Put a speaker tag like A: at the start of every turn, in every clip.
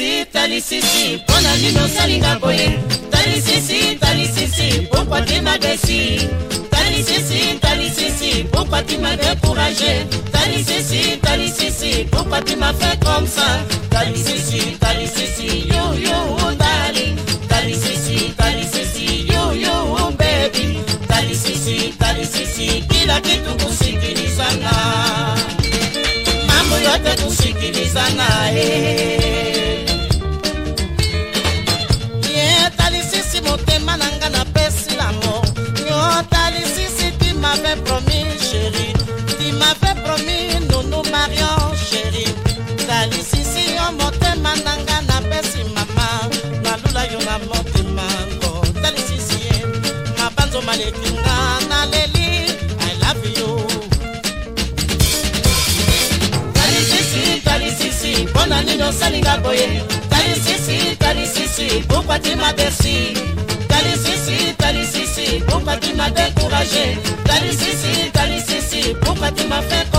A: talisisi talisisi mpo na nini osalinga boye talisisi talisisi pourkoi tu ma desi talisisi talisisi pourquoi tu m'as découragé. Talisisi talisisi pourquoi tu m'as fait comme ça. Talisisi talisisi yo yo darling talisisi talisisi yo yo baby. Talisisi talisisi kila kitu kusikilizana mambo yote kusikilizana eh. Osalinga boye talisisi talisisi m'as déçu talisisi talisisi m'as découragé? Talisisi talisisi m'as fait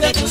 A: mambo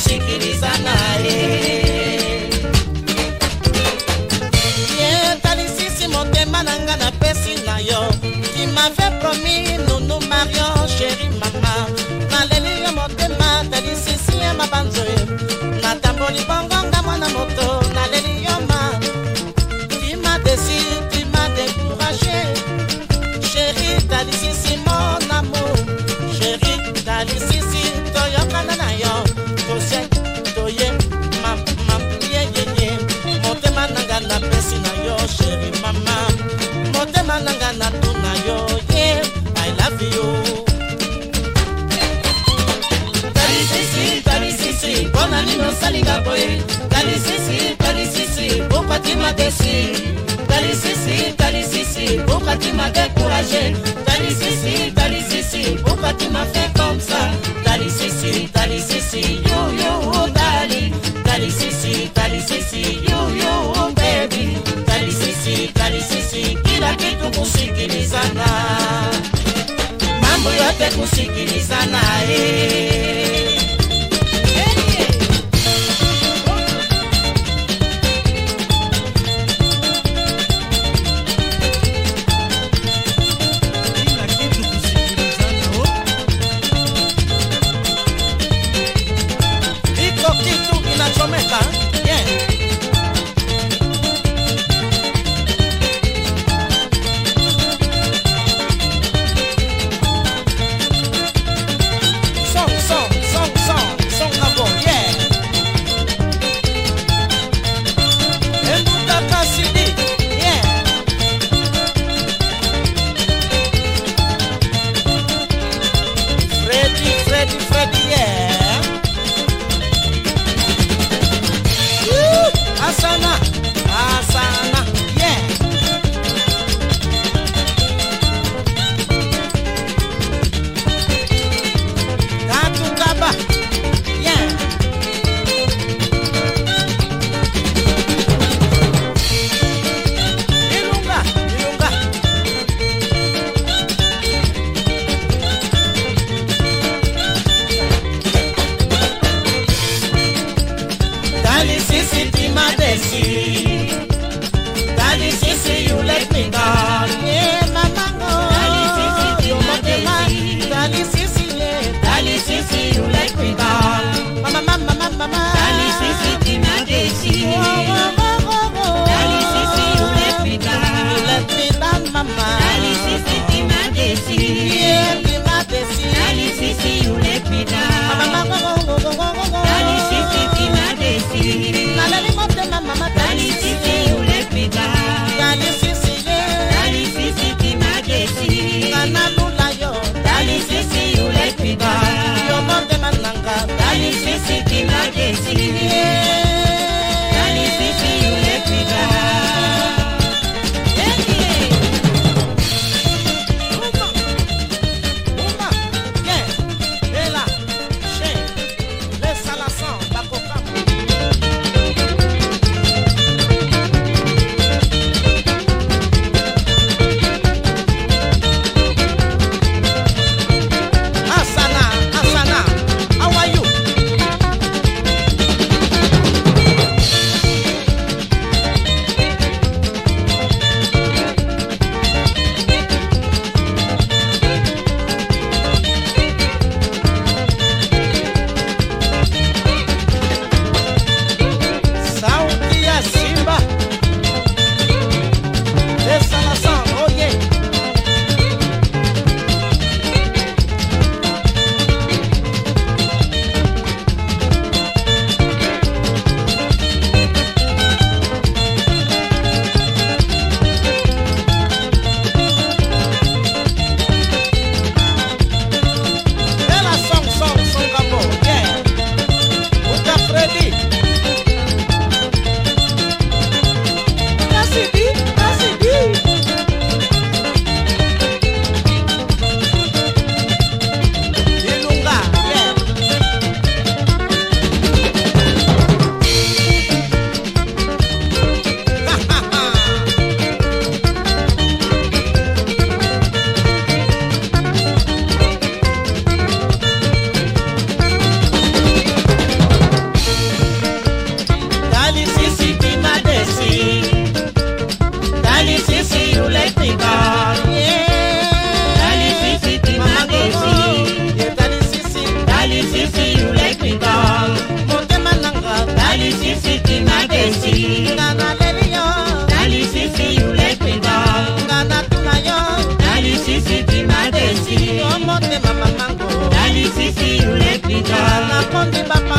A: déçu talisisi talisisi pourquoi tu m'as découragé talisisi talisisi pourquoi tu m'as fait comme ça talisisi talisisi yo yo dali talisisi talisisi yo yo baby talisisi talisisi kila kitu kusikilizana mambo yote kusikilizana eh.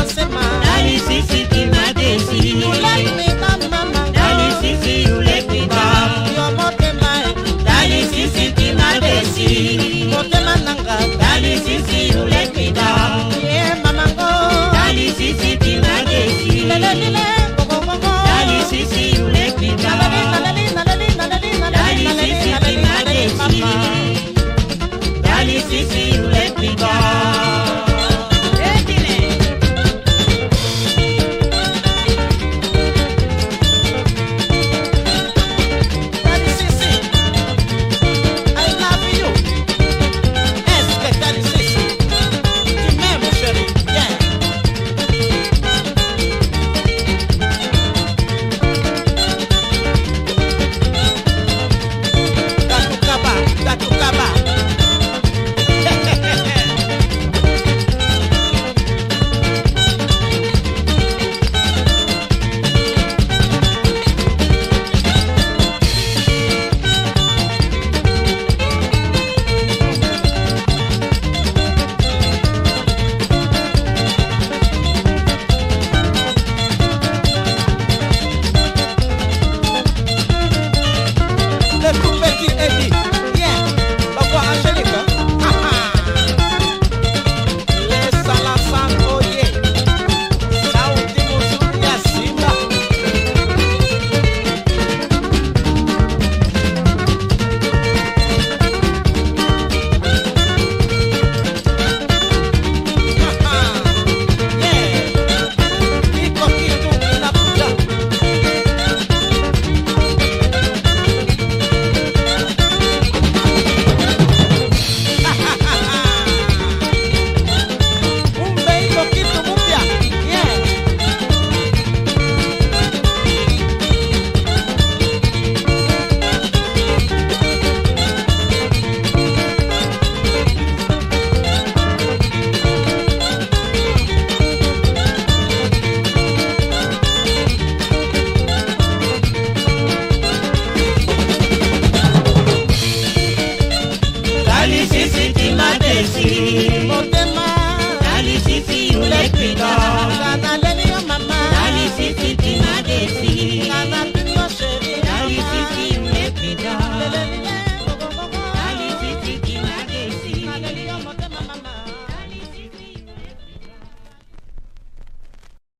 A: semana.